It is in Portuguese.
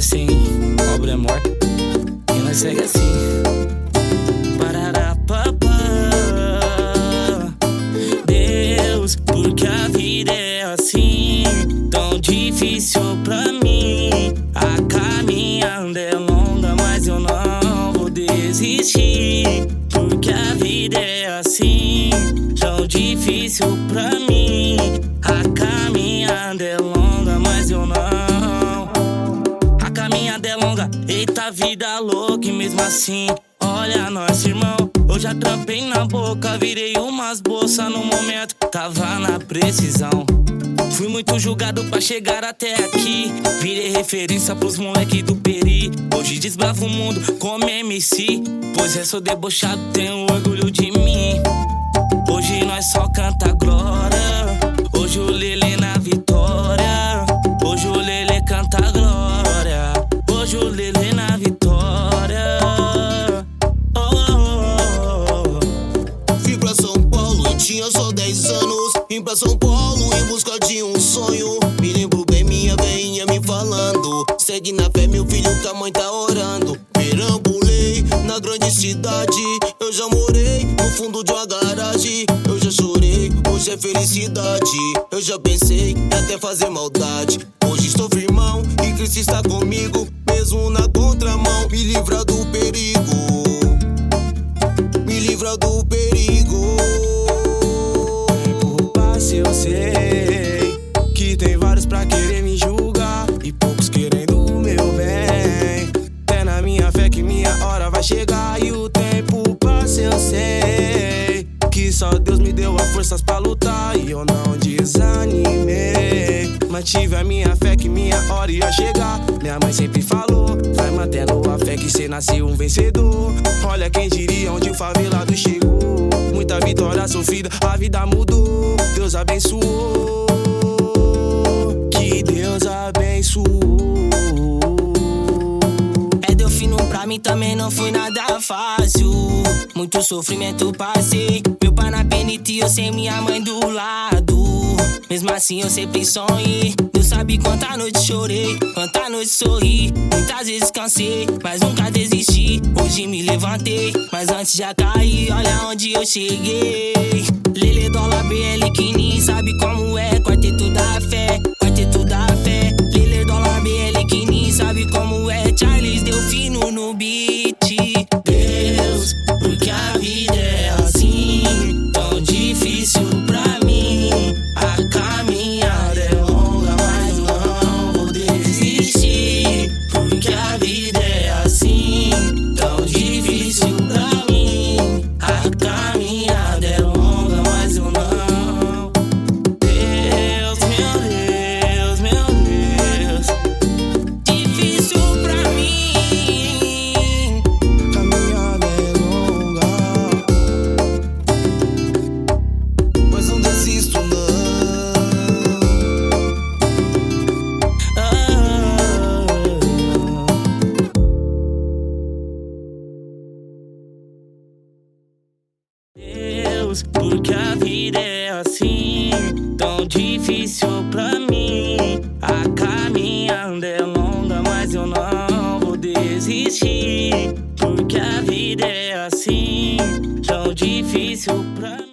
assim, obra é morta. E nós segue assim. Parará, papá. Deus, porque a vida é assim, tão difícil pra mim. A caminhada é longa, mas eu não vou desistir. Porque a vida é assim, tão difícil pra mim. Eita vida louca, e mesmo assim, olha nós, irmão. Eu já trampei na boca, virei umas bolsas no momento, tava na precisão. Fui muito julgado pra chegar até aqui. Virei referência pros moleque do Peri. Hoje desbravo o mundo como MC. Pois é, sou debochado, tenho orgulho de mim. Hoje nós só canta glória. Pra São Paulo em busca de um sonho. Me lembro bem minha veinha me falando. Segue na fé, meu filho, que a mãe tá orando. Perambulei na grande cidade. Eu já morei no fundo de uma garagem. Eu já chorei, hoje é felicidade. Eu já pensei em até fazer maldade. Hoje estou firmão e Cristo está comigo. Mesmo na contramão, me livra do perigo. Minha hora vai chegar e o tempo passa, eu sei que só Deus me deu as forças pra lutar e eu não desanimei. Mantive a minha fé que minha hora ia chegar. Minha mãe sempre falou: vai mantendo a fé que cê nasceu um vencedor. Olha quem diria onde o favelado chegou. Muita vitória sofrida, a vida mudou. Deus abençoou. Mim também não foi nada fácil. Muito sofrimento passei. Meu pai na penite eu sem minha mãe do lado. Mesmo assim eu sempre sonhei. Deus sabe quanta noite chorei, quanta noite sorri. Muitas vezes cansei, mas nunca desisti. Hoje me levantei, mas antes já caí. Olha onde eu cheguei. Lele dólar BL deu fino no beat. Deus, porque a vida é assim, tão difícil pra mim. A caminhada é longa, mas não vou desistir. Porque a vida é assim, Deus, porque a vida é assim, tão difícil pra mim. A caminhada é longa, mas eu não vou desistir, porque a vida é assim, tão difícil pra mim.